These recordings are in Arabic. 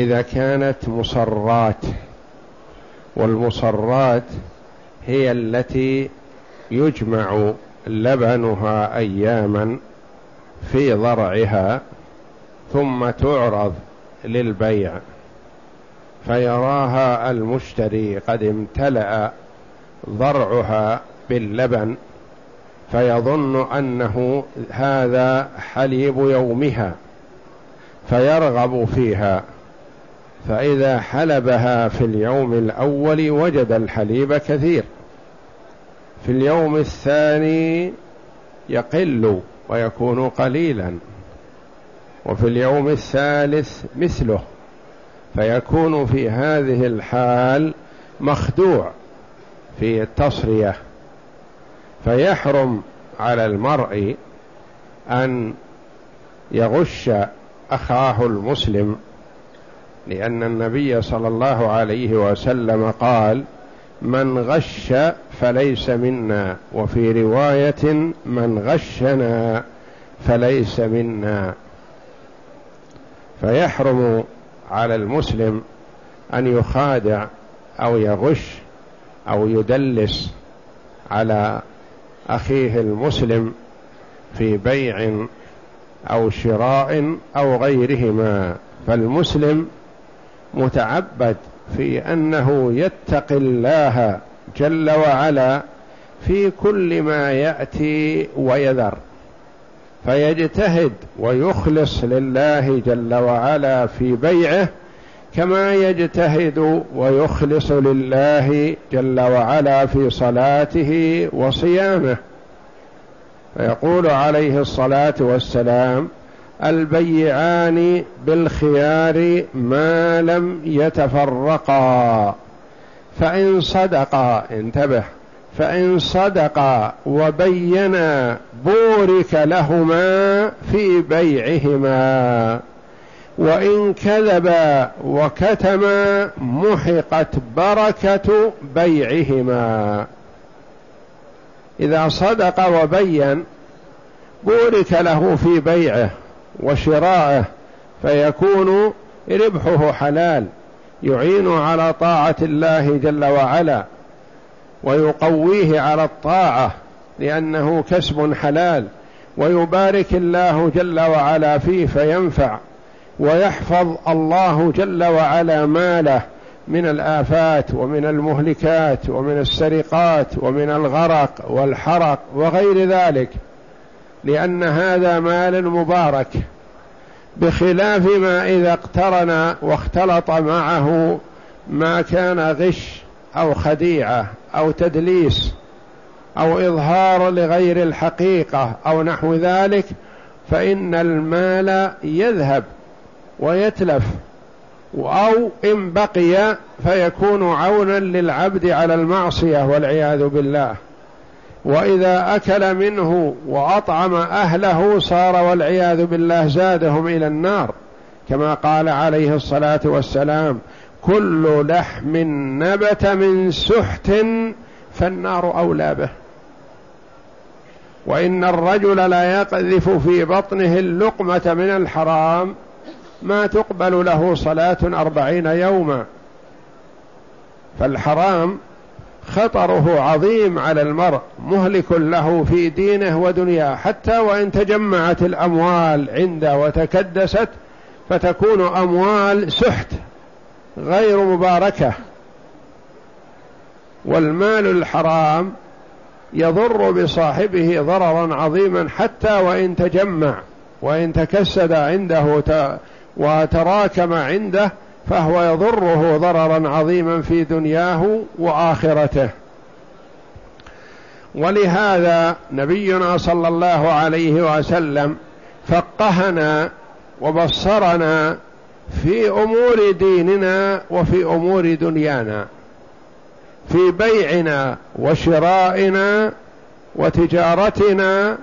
إذا كانت مصرات والمصرات هي التي يجمع لبنها أياما في ضرعها ثم تعرض للبيع فيراها المشتري قد امتلأ ضرعها باللبن فيظن أنه هذا حليب يومها فيرغب فيها. فإذا حلبها في اليوم الأول وجد الحليب كثير. في اليوم الثاني يقل ويكون قليلا. وفي اليوم الثالث مثله. فيكون في هذه الحال مخدوع في التصرية. فيحرم على المرء أن يغش أخاه المسلم. لأن النبي صلى الله عليه وسلم قال من غش فليس منا. وفي رواية من غشنا فليس منا. فيحرم على المسلم أن يخادع أو يغش أو يدلس على أخيه المسلم في بيع أو شراء أو غيرهما. فالمسلم متعبد في أنه يتقي الله جل وعلا في كل ما يأتي ويذر فيجتهد ويخلص لله جل وعلا في بيعه كما يجتهد ويخلص لله جل وعلا في صلاته وصيامه. فيقول عليه الصلاة والسلام البيعان بالخيار ما لم يتفرقا. فإن صدقا انتبه فإن صدقا وبينا بورك لهما في بيعهما. وإن كذبا وكتما محقت بركة بيعهما. إذا صدق وبين بورك له في بيعه. وشرائه فيكون ربحه حلال يعين على طاعة الله جل وعلا ويقويه على الطاعة لأنه كسب حلال ويبارك الله جل وعلا فيه فينفع ويحفظ الله جل وعلا ماله من الآفات ومن المهلكات ومن السرقات ومن الغرق والحرق وغير ذلك. لأن هذا مال مبارك بخلاف ما إذا اقترن واختلط معه ما كان غش أو خديعة أو تدليس أو إظهار لغير الحقيقة أو نحو ذلك فإن المال يذهب ويتلف أو إن بقي فيكون عونا للعبد على المعصية والعياذ بالله. وإذا أكل منه وأطعم أهله صار والعياذ بالله زادهم إلى النار كما قال عليه الصلاة والسلام كل لحم نبت من سحت فالنار أولى به. وإن الرجل لا يقذف في بطنه اللقمة من الحرام ما تقبل له صلاة أربعين يوما. فالحرام خطره عظيم على المرء مهلك له في دينه ودنياه حتى وإن تجمعت الأموال عنده وتكدست فتكون أموال سحت غير مباركة. والمال الحرام يضر بصاحبه ضررا عظيما حتى وإن تجمع وإن تكسد عنده وتراكم عنده فهو يضره ضررا عظيما في دنياه وآخرته. ولهذا نبينا صلى الله عليه وسلم فقهنا وبصرنا في أمور ديننا وفي أمور دنيانا في بيعنا وشرائنا وتجارتنا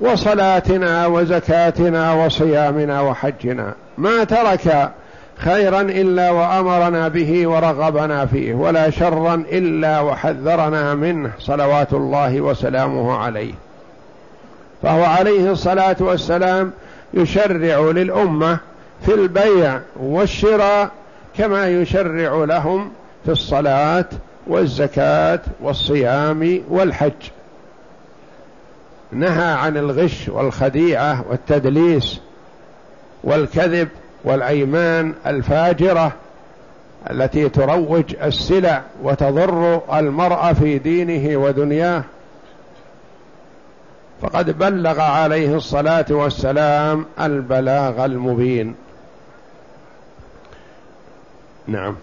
وصلاتنا وزكاتنا وصيامنا وحجنا. ما ترك خيرا إلا وأمرنا به ورغبنا فيه ولا شرا إلا وحذرنا منه صلوات الله وسلامه عليه. فهو عليه الصلاة والسلام يشرع للأمة في البيع والشراء كما يشرع لهم في الصلاة والزكاة والصيام والحج. نهى عن الغش والخديعة والتدليس والكذب والأيمان الفاجرة التي تروج السلع وتضر المرء في دينه ودنياه. فقد بلغ عليه الصلاة والسلام البلاغ المبين. نعم.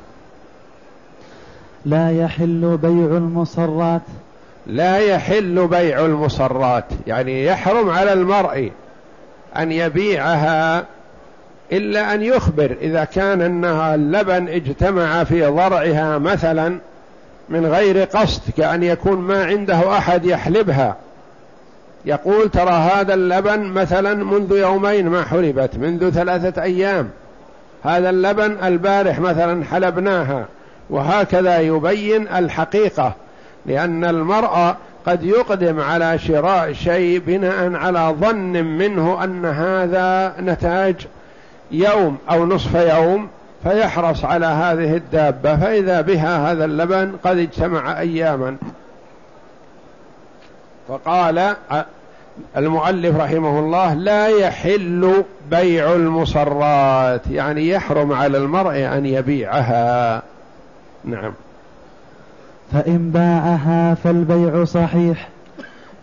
لا يحل بيع المصرات. لا يحل بيع المصرات. يعني يحرم على المرء أن يبيعها إلا أن يخبر إذا كان أنها اللبن اجتمع في ضرعها مثلا من غير قصد كأن يكون ما عنده أحد يحلبها. يقول ترى هذا اللبن مثلا منذ يومين ما حلبت منذ ثلاثة أيام. هذا اللبن البارح مثلا حلبناها وهكذا يبين الحقيقة لأن المرأة قد يقدم على شراء شيء بناء على ظن منه أن هذا نتاج يوم أو نصف يوم فيحرص على هذه الدابة فإذا بها هذا اللبن قد اجتمع أياما. فقال المؤلف رحمه الله لا يحل بيع المصرات يعني يحرم على المرء أن يبيعها. نعم. فإن باعها فالبيع صحيح.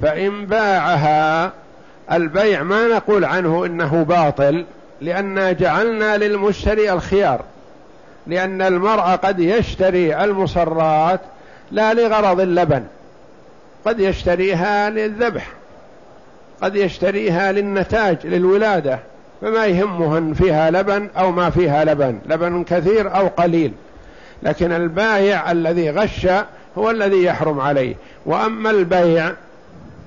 فإن باعها البيع ما نقول عنه إنه باطل لأن جعلنا للمشتري الخيار لأن المرء قد يشتري المصرات لا لغرض اللبن قد يشتريها للذبح قد يشتريها للنتاج للولادة فما يهمه أن فيها لبن أو ما فيها لبن لبن كثير أو قليل. لكن البايع الذي غش هو الذي يحرم عليه. وأما البيع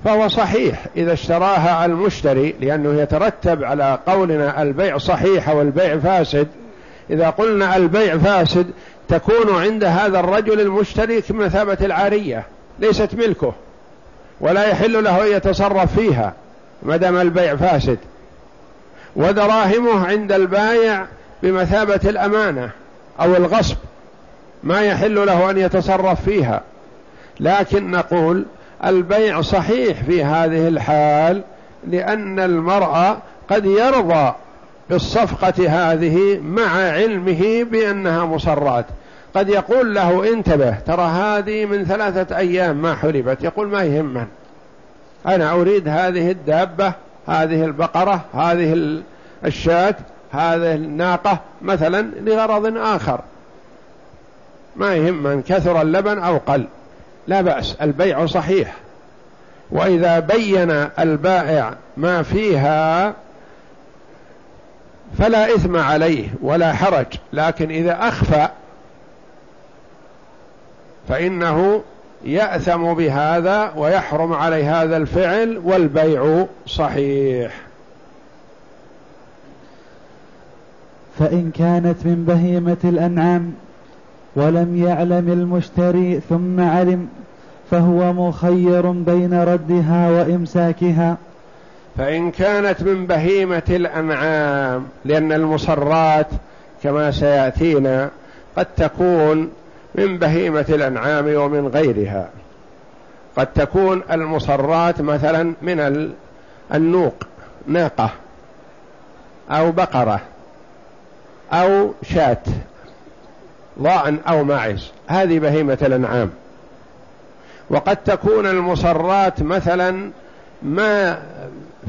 فهو صحيح إذا اشتراها المشتري لأنه يترتب على قولنا البيع صحيح والبيع فاسد. إذا قلنا البيع فاسد تكون عند هذا الرجل المشتري كمثابة العارية ليست ملكه ولا يحل له أن يتصرف فيها ما دام البيع فاسد. ودراهمه عند البايع بمثابة الأمانة أو الغصب ما يحل له أن يتصرف فيها. لكن نقول البيع صحيح في هذه الحال لأن المرأة قد يرضى بالصفقة هذه مع علمه بأنها مصرات. قد يقول له انتبه ترى هذه من ثلاثة أيام ما حلبت يقول ما يهمن أنا أريد هذه الدابة هذه البقرة هذه الشاة هذه الناقة مثلا لغرض آخر. ما يهم من كثر اللبن أو قل. لا بأس البيع صحيح. وإذا بين البائع ما فيها فلا إثم عليه ولا حرج لكن إذا أخفى فإنه يأثم بهذا ويحرم عليه هذا الفعل والبيع صحيح. فإن كانت من بهيمة الأنعام ولم يعلم المشتري ثم علم فهو مخير بين ردها وإمساكها. فإن كانت من بهيمة الأنعام لأن المصرات كما سيأتينا قد تكون من بهيمة الأنعام ومن غيرها. قد تكون المصرات مثلا من النوق ناقة أو بقرة أو شاة. ضأن أو معز. هذه بهيمة الأنعام. وقد تكون المصرات مثلا ما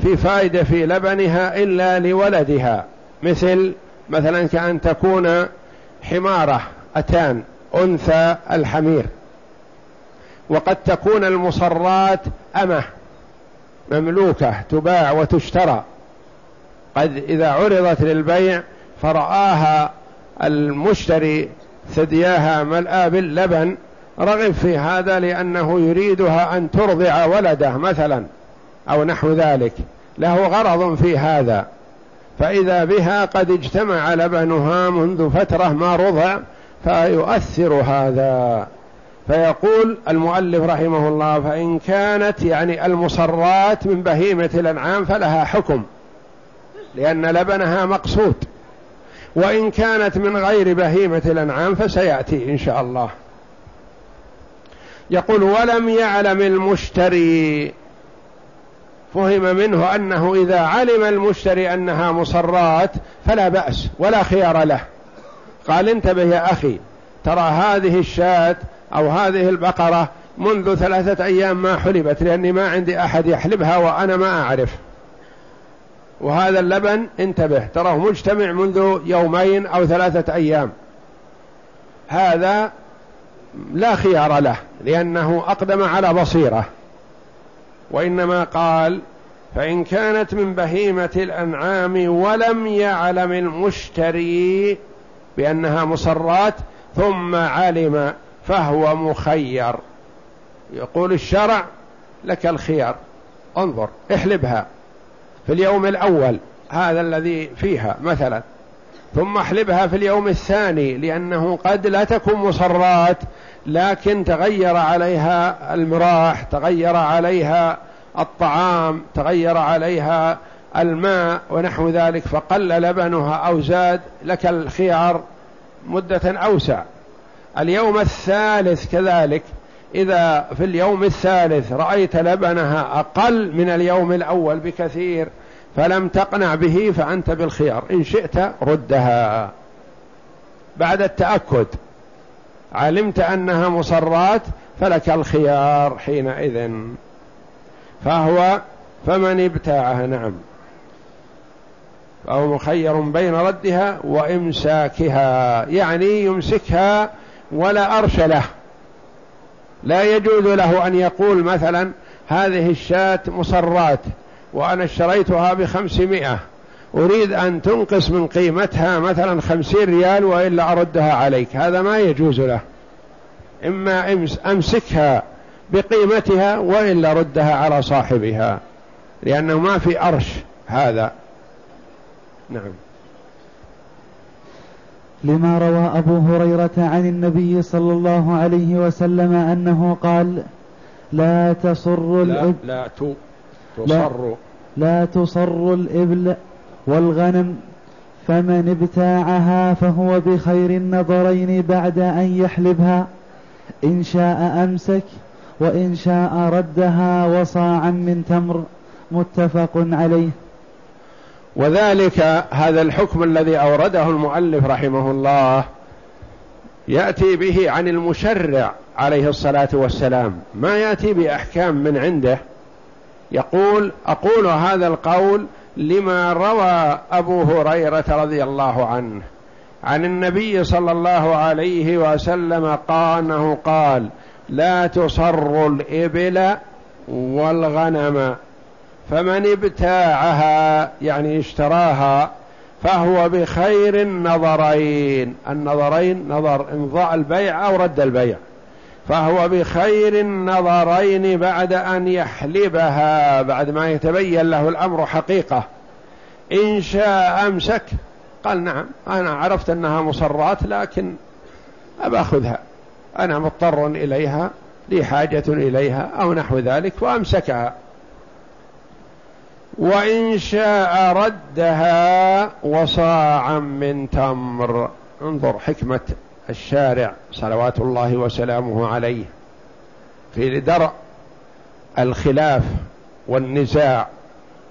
في فائدة في لبنها إلا لولدها. مثل مثلا كأن تكون حمارة أتان أنثى الحمير. وقد تكون المصرات أمة مملوكة تباع وتشترى. قد إذا عرضت للبيع فرآها المشتري ثدياها ملآ باللبن رغب في هذا لأنه يريدها أن ترضع ولده مثلا أو نحو ذلك. له غرض في هذا. فإذا بها قد اجتمع لبنها منذ فترة ما رضع فيؤثر هذا. فيقول المؤلف رحمه الله فإن كانت يعني المصرات من بهيمة الأنعام فلها حكم لأن لبنها مقصود. وإن كانت من غير بهيمة الأنعام فسيأتي إن شاء الله. يقول ولم يعلم المشتري. فهم منه أنه إذا علم المشتري أنها مصرات فلا بأس ولا خيار له. قال انتبه يا أخي ترى هذه الشاة أو هذه البقرة منذ ثلاثة أيام ما حلبت لأني ما عندي أحد يحلبها وأنا ما أعرف. وهذا اللبن انتبه تراه مجتمع منذ يومين أو ثلاثة أيام. هذا لا خيار له لأنه أقدم على بصيرة. وإنما قال فإن كانت من بهيمة الأنعام ولم يعلم المشتري بأنها مصرات ثم علم فهو مخير. يقول الشرع لك الخيار انظر احلبها. في اليوم الأول هذا الذي فيها مثلا. ثم احلبها في اليوم الثاني لأنه قد لا تكون مصرات لكن تغير عليها المراح تغير عليها الطعام تغير عليها الماء ونحو ذلك فقل لبنها أو زاد لك الخيار مدة أوسع. اليوم الثالث كذلك إذا في اليوم الثالث رأيت لبنها أقل من اليوم الأول بكثير فلم تقنع به فأنت بالخيار. إن شئت ردها. بعد التأكد علمت أنها مصرات فلك الخيار حينئذ. فهو فمن ابتاعها. نعم. فهو مخير بين ردها وإمساكها يعني يمسكها ولا أرش له. لا يجوز له أن يقول مثلا هذه الشاة مصرات وأنا اشتريتها بخمسمائة أريد أن تنقص من قيمتها مثلا خمسين ريال وإلا أردها عليك. هذا ما يجوز له. إما أمسكها بقيمتها وإلا ردها على صاحبها لأنه ما في أرش هذا. نعم. لما روى أبو هريرة عن النبي صلى الله عليه وسلم أنه قال لا تصر الإبل لا, لا تصر. لا, لا تصر الإبل والغنم فمن ابتاعها فهو بخير النظرين بعد أن يحلبها. إن شاء أمسك وإن شاء ردها وصاعا من تمر. متفق عليه. وذلك هذا الحكم الذي أورده المؤلف رحمه الله يأتي به عن المشرع عليه الصلاة والسلام. ما يأتي بأحكام من عنده؟ يقول أقول هذا القول لما روى أبو هريرة رضي الله عنه عن النبي صلى الله عليه وسلم قال أنه قال لا تصر الإبل والغنم فمن ابتاعها يعني اشتراها فهو بخير النظرين. النظرين نظر إمضاء البيع أو رد البيع. فهو بخير النظرين بعد أن يحلبها. بعد ما يتبين له الأمر حقيقة. إن شاء أمسك. قال نعم أنا عرفت أنها مصرات لكن أباخذها. أنا مضطر إليها لي حاجة إليها أو نحو ذلك وأمسكها. وإن شاء ردها وصاعا من تمر. انظر حكمة الشارع صلوات الله وسلامه عليه. في درء الخلاف والنزاع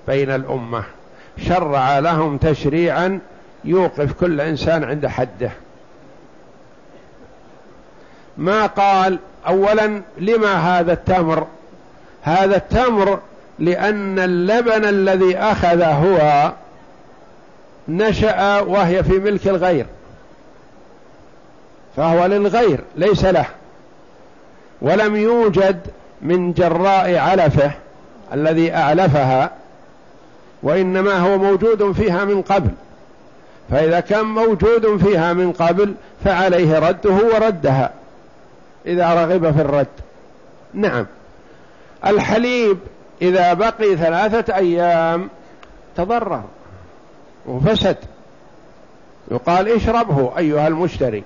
بين الأمة. شرع لهم تشريعا يوقف كل إنسان عند حده. ما قال أولا لما هذا التمر؟ هذا التمر لأن اللبن الذي أخذ هو نشأ وهي في ملك الغير فهو للغير ليس له ولم يوجد من جراء علفه الذي أعلفها وإنما هو موجود فيها من قبل فإذا كان موجود فيها من قبل فعليه رده وردها إذا رغب في الرد. نعم. الحليب إذا بقي ثلاثة أيام تضرر وفسد. يقال اشربه أيها المشتري.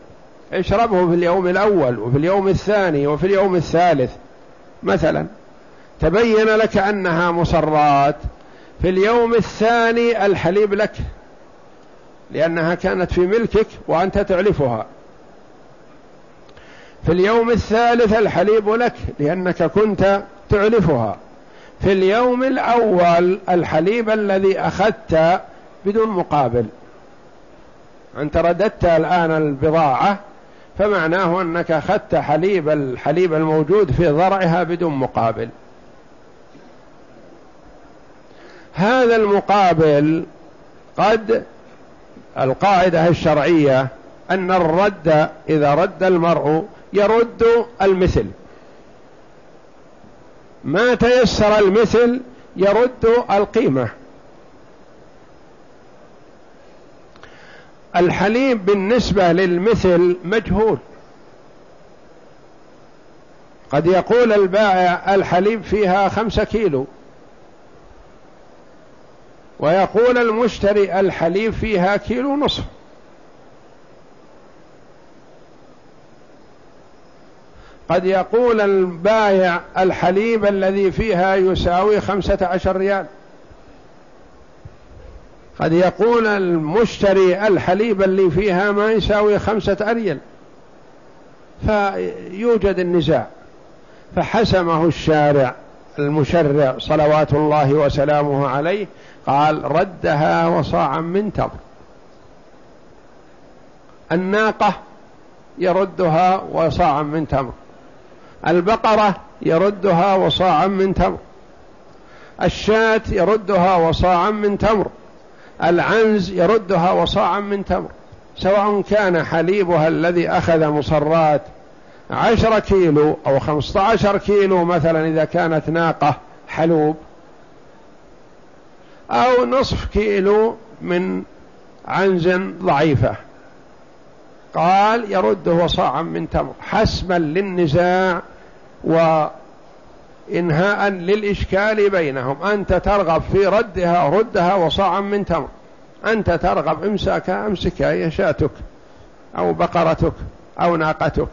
اشربه في اليوم الأول وفي اليوم الثاني وفي اليوم الثالث. مثلا تبين لك أنها مصرات. في اليوم الثاني الحليب لك لأنها كانت في ملكك وأنت تعلفها في اليوم الثالث الحليب لك لأنك كنت تعلفها في اليوم الأول الحليب الذي أخذت بدون مقابل. أنت رددت الآن البضاعة فمعناه أنك أخذت حليب الحليب الموجود في ضرعها بدون مقابل. هذا المقابل قد القاعدة الشرعية أن الرد إذا رد المرء يرد المثل. ما تيسر المثل يرد القيمة. الحليب بالنسبة للمثل مجهول. قد يقول البائع الحليب فيها خمسة كيلو. ويقول المشتري الحليب فيها كيلو نصف. قد يقول البايع الحليب الذي فيها يساوي خمسة عشر ريال. قد يقول المشتري الحليب اللي فيها ما يساوي خمسة أريل فيوجد النزاع. فحسمه الشارع المشرع صلوات الله وسلامه عليه قال ردها وصاعا من تمر. الناقة يردها وصاعا من تمر. البقرة يردها وصاعا من تمر. الشاة يردها وصاعا من تمر. العنز يردها وصاعا من تمر. سواء كان حليبها الذي أخذ مصرات عشر كيلو أو خمسة عشر كيلو مثلا إذا كانت ناقة حلوب أو نصف كيلو من عنز ضعيفة. قال يرده صاعا من تمر. حسما للنزاع وإنهاء للإشكال بينهم. أنت ترغب في ردها ردها وصاعا من تمر. أنت ترغب امسكها امسكها هي شاتك أو بقرتك أو ناقتك.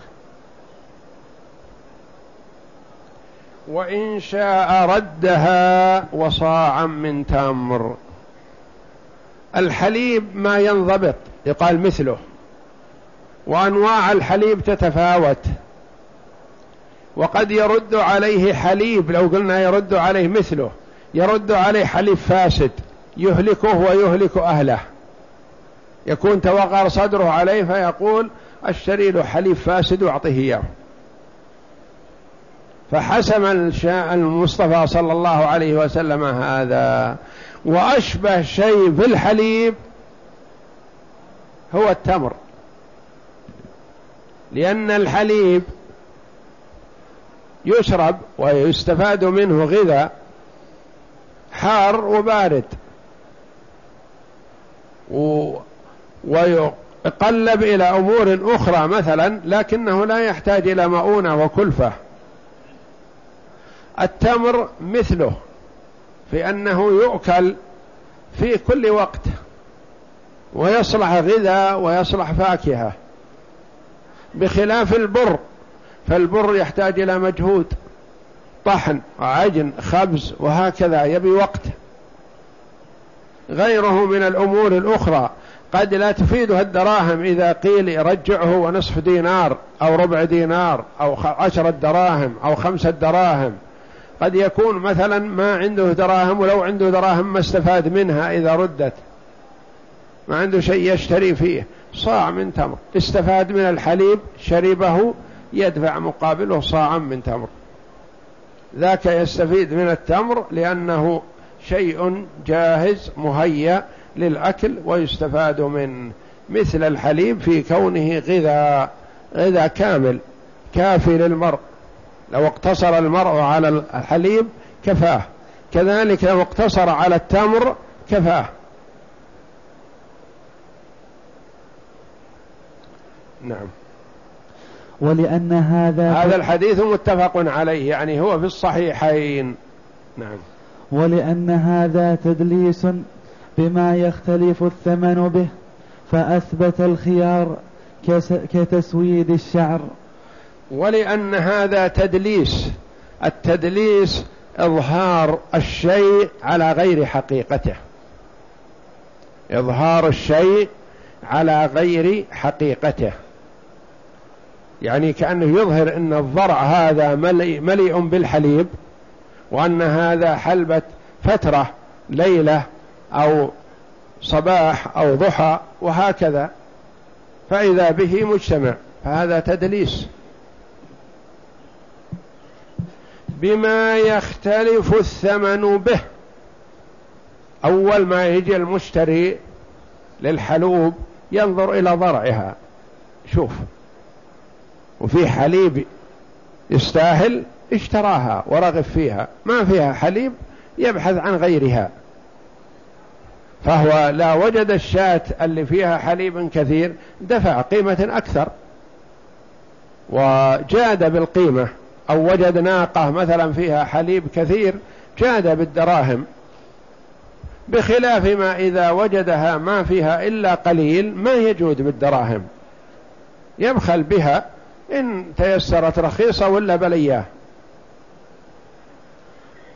وإن شاء ردها وصاعا من تمر. الحليب ما ينضبط يقال مثله. وأنواع الحليب تتفاوت. وقد يرد عليه حليب لو قلنا يرد عليه مثله يرد عليه حليب فاسد يهلكه ويهلك أهله. يكون توغر صدره عليه فيقول اشتري له حليب فاسد واعطيه إياه. فحسم المصطفى صلى الله عليه وسلم هذا. وأشبه شيء في الحليب هو التمر. لأن الحليب يشرب ويستفاد منه غذاء حار وبارد. ويقلب إلى أمور أخرى مثلا لكنه لا يحتاج إلى مؤونة وكلفة. التمر مثله في أنه يؤكل في كل وقت ويصلح غذاء ويصلح فاكهة. بخلاف البر فالبر يحتاج إلى مجهود طحن عجن خبز وهكذا يبي وقت. غيره من الأمور الأخرى قد لا تفيدها الدراهم إذا قيل رجعه ونصف دينار أو ربع دينار أو عشرة دراهم أو خمسة دراهم. قد يكون مثلا ما عنده دراهم ولو عنده دراهم ما استفاد منها إذا ردت. ما عنده شيء يشتري فيه. صاع من تمر. استفاد من الحليب شربه يدفع مقابله صاعا من تمر. ذاك يستفيد من التمر لأنه شيء جاهز مهيأ للأكل ويستفاد من مثل الحليب في كونه غذاء غذاء كامل كافي للمرء. لو اقتصر المرء على الحليب كفاه. كذلك لو اقتصر على التمر كفاه. نعم. ولأن هذا هذا الحديث متفق عليه يعني هو في الصحيحين. نعم. ولأن هذا تدليس بما يختلف الثمن به فأثبت الخيار كتسويد الشعر. ولأن هذا تدليس التدليس إظهار الشيء على غير حقيقته. إظهار الشيء على غير حقيقته. يعني كأنه يظهر أن الضرع هذا مليء, مليء بالحليب وأن هذا حلبة فترة ليلة أو صباح أو ضحى وهكذا. فإذا به مجتمع فهذا تدليس. بما يختلف الثمن به أول ما يجي المشتري للحلوب ينظر إلى ضرعها. شوف وفي حليب يستاهل اشتراها ورغب فيها. ما فيها حليب يبحث عن غيرها. فهو لا وجد الشاة اللي فيها حليب كثير دفع قيمة أكثر. وجاد بالقيمة أو وجد ناقة مثلا فيها حليب كثير جاد بالدراهم. بخلاف ما إذا وجدها ما فيها إلا قليل ما يجود بالدراهم. يبخل بها إن تيسرت رخيصة ولا بلياه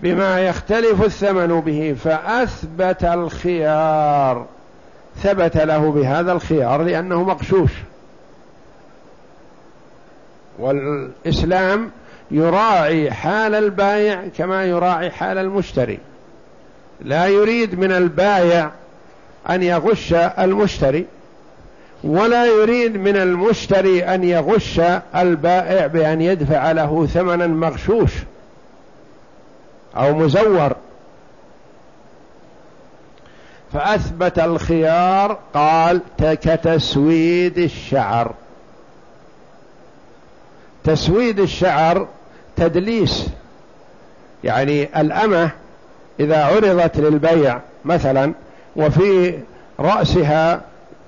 بما يختلف الثمن به فأثبت الخيار ثبت له بهذا الخيار لأنه مغشوش. والإسلام يراعي حال البائع كما يراعي حال المشتري. لا يريد من البائع أن يغش المشتري. ولا يريد من المشتري أن يغش البائع بأن يدفع له ثمنا مغشوش أو مزور. فأثبت الخيار قال كتسويد الشعر. تسويد الشعر تدليس يعني الأمة إذا عرضت للبيع مثلا وفي رأسها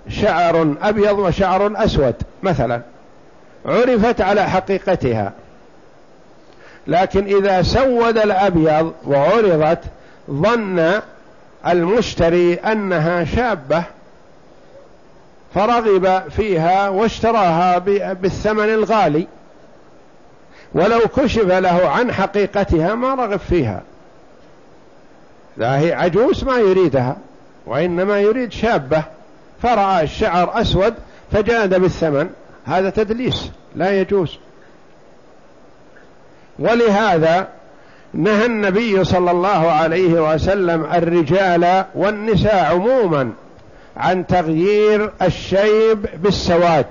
شعر أبيض وشعر أسود مثلا. عرفت على حقيقتها. لكن إذا سود الأبيض وعرضت ظن المشتري أنها شابة فرغب فيها واشتراها بالثمن الغالي. ولو كشف له عن حقيقتها ما رغب فيها. لا هي عجوز ما يريدها وإنما يريد شابة. فرأى الشعر أسود فجاد بالثمن. هذا تدليس لا يجوز. ولهذا نهى النبي صلى الله عليه وسلم الرجال والنساء عموما عن تغيير الشيب بالسواد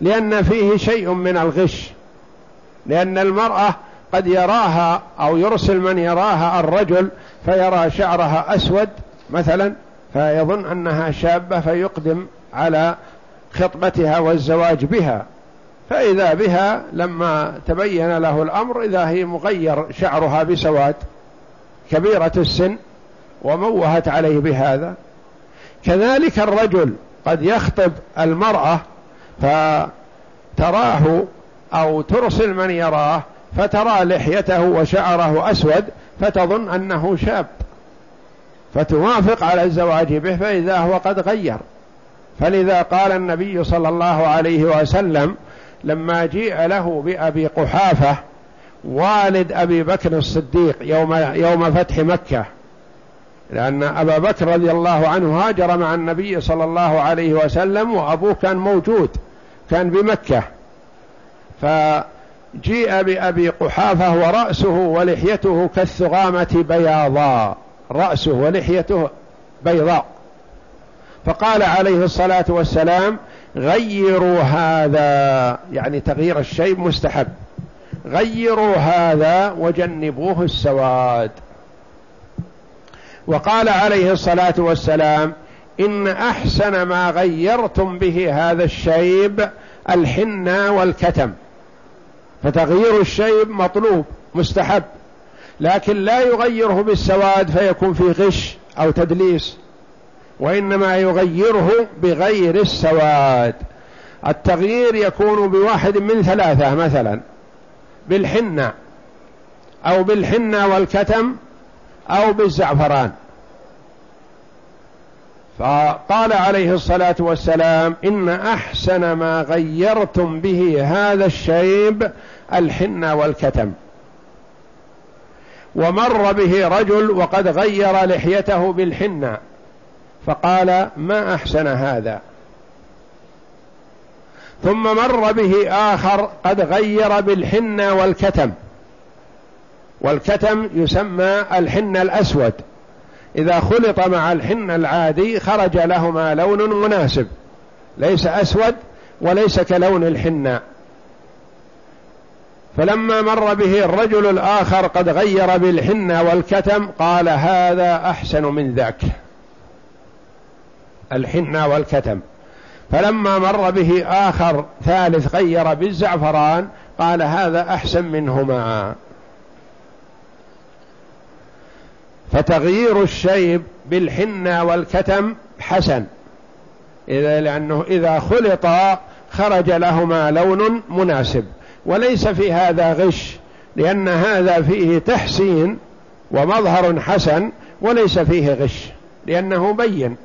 لأن فيه شيء من الغش لأن المرأة قد يراها أو يرسل من يراها الرجل فيرى شعرها أسود مثلا. فيظن أنها شابة فيقدم على خطبتها والزواج بها. فإذا بها لما تبين له الأمر إذا هي مغير شعرها بسواد كبيرة السن وموهت عليه بهذا. كذلك الرجل قد يخطب المرأة فتراه أو ترسل من يراه فترى لحيته وشعره أسود فتظن أنه شاب. فتوافق على الزواج به فإذا هو قد غير. فلذا قال النبي صلى الله عليه وسلم لما جيء له بأبي قحافة والد أبي بكر الصديق يوم, يوم فتح مكة لأن أبا بكر رضي الله عنه هاجر مع النبي صلى الله عليه وسلم وأبوه كان موجود كان بمكة. فجيء بأبي قحافة ورأسه ولحيته كالثغامة بياضا رأسه ولحيته بيضاء. فقال عليه الصلاة والسلام غيروا هذا. يعني تغيير الشيء مستحب. غيروا هذا وجنبوه السواد. وقال عليه الصلاة والسلام إن أحسن ما غيرتم به هذا الشيب الحنة والكتم. فتغيير الشيب مطلوب مستحب. لكن لا يغيره بالسواد فيكون في غش أو تدليس وإنما يغيره بغير السواد. التغيير يكون بواحد من ثلاثة مثلا بالحنة أو بالحنة والكتم أو بالزعفران. فقال عليه الصلاة والسلام إن أحسن ما غيرتم به هذا الشيب الحنة والكتم. ومر به رجل وقد غير لحيته بالحنة. فقال ما أحسن هذا؟ ثم مر به آخر قد غير بالحنة والكتم. والكتم يسمى الحنة الأسود. إذا خلط مع الحنة العادي خرج لهما لون مناسب. ليس أسود وليس كلون الحنة. فلما مر به الرجل الآخر قد غير بالحنة والكتم قال هذا أحسن من ذاك. الحنة والكتم. فلما مر به آخر ثالث غير بالزعفران قال هذا أحسن منهما. فتغيير الشيب بالحنة والكتم حسن. إذا لأنه إذا خلط خرج لهما لون مناسب. وليس في هذا غش لأن هذا فيه تحسين ومظهر حسن وليس فيه غش لأنه بين.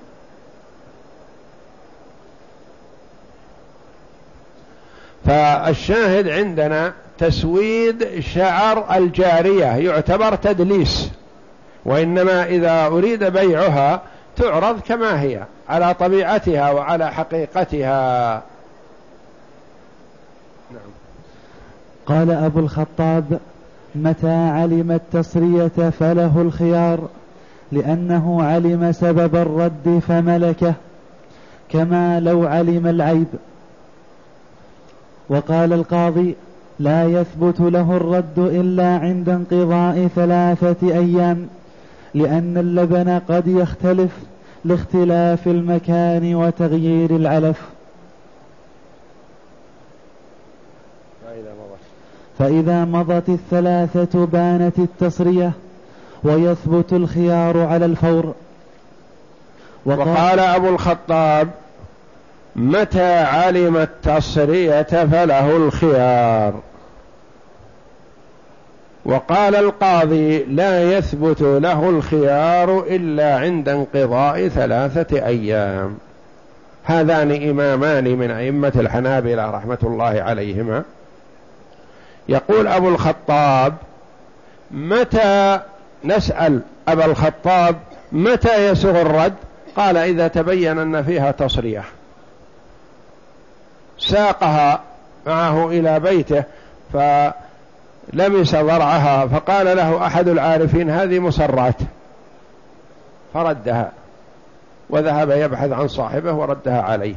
فالشاهد عندنا تسويد شعر الجارية يعتبر تدليس وإنما إذا أريد بيعها تعرض كما هي على طبيعتها وعلى حقيقتها. قال أبو الخطاب متى علم التصرية فله الخيار لأنه علم سبب الرد فملكه كما لو علم العيب. وقال القاضي لا يثبت له الرد إلا عند انقضاء ثلاثة أيام لأن اللبن قد يختلف لاختلاف المكان وتغيير العلف. فإذا مضت الثلاثة بانت التصرية ويثبت الخيار على الفور. وقال, وقال أبو الخطاب متى علم التصرية فله الخيار. وقال القاضي لا يثبت له الخيار إلا عند انقضاء ثلاثة أيام. هذان إمامان من أئمة الحنابلة رحمة الله عليهما. يقول أبو الخطاب متى نسأل أبا الخطاب متى يسغ الرد؟ قال إذا تبين أن فيها تصريح. ساقها معه إلى بيته فلمس ضرعها فقال له أحد العارفين هذه مصرات فردها وذهب يبحث عن صاحبه وردها عليه.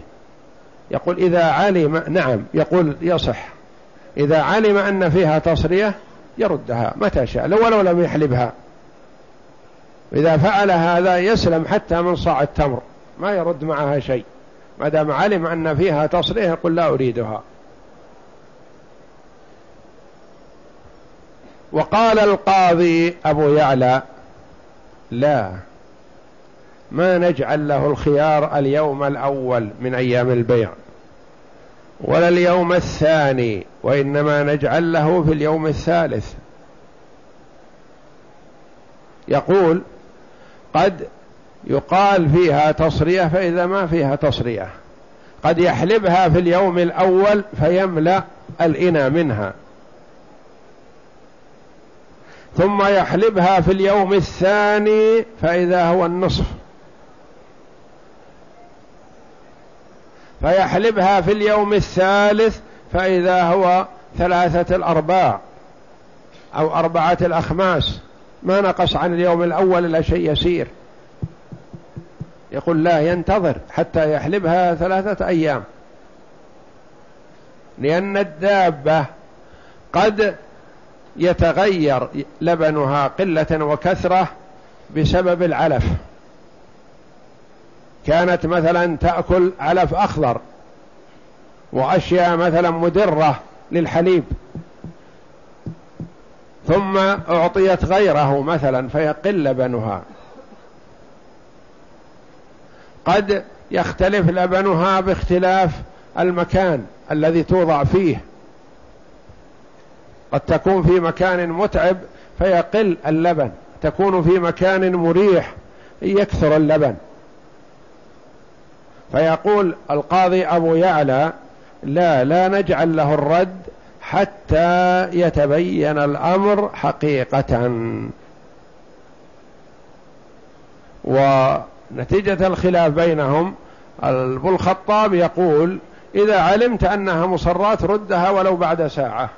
يقول إذا علم نعم يقول يصح. إذا علم أن فيها تصرية يردها متى شاء لو ولو لم يحلبها. إذا فعل هذا يسلم حتى من صاع التمر ما يرد معها شيء. ما دام علم أن فيها تصريح يقول لا أريدها. وقال القاضي أبو يعلى لا ما نجعل له الخيار اليوم الأول من أيام البيع. ولا اليوم الثاني وإنما نجعل له في اليوم الثالث. يقول قد يقال فيها تصرية فإذا ما فيها تصرية قد يحلبها في اليوم الأول فيملأ الإنى منها. ثم يحلبها في اليوم الثاني فإذا هو النصف. فيحلبها في اليوم الثالث فإذا هو ثلاثة الأرباع أو أربعة الأخماس. ما نقص عن اليوم الأول إلا شيء يسير. يقول لا ينتظر حتى يحلبها ثلاثة أيام. لأن الدابة قد يتغير لبنها قلة وكثرة بسبب العلف. كانت مثلا تأكل علف أخضر وأشياء مثلا مدرة للحليب ثم أعطيت غيره مثلا فيقل لبنها. قد يختلف لبنها باختلاف المكان الذي توضع فيه. قد تكون في مكان متعب فيقل اللبن تكون في مكان مريح يكثر اللبن. فيقول القاضي أبو يعلى لا لا نجعل له الرد حتى يتبين الأمر حقيقة. ونتيجة الخلاف بينهم أبو الخطاب يقول إذا علمت أنها مصرات ردها ولو بعد ساعة.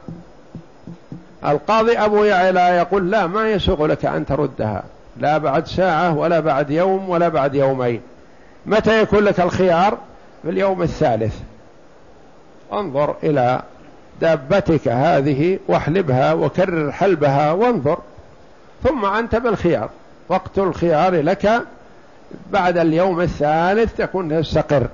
القاضي أبو يعلى يقول لا ما يسوغ لك أن تردها لا بعد ساعة ولا بعد يوم ولا بعد يومين. متى يكون لك الخيار؟ في اليوم الثالث. انظر إلى دابتك هذه واحلبها وكرر حلبها وانظر. ثم أنت بالخيار. وقت الخيار لك بعد اليوم الثالث تكون تستقر.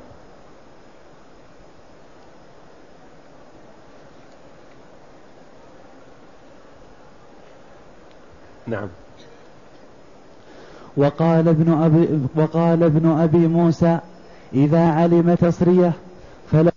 نعم. وقال ابن أبي, وقال ابن أبي موسى إذا علم تصرية فلا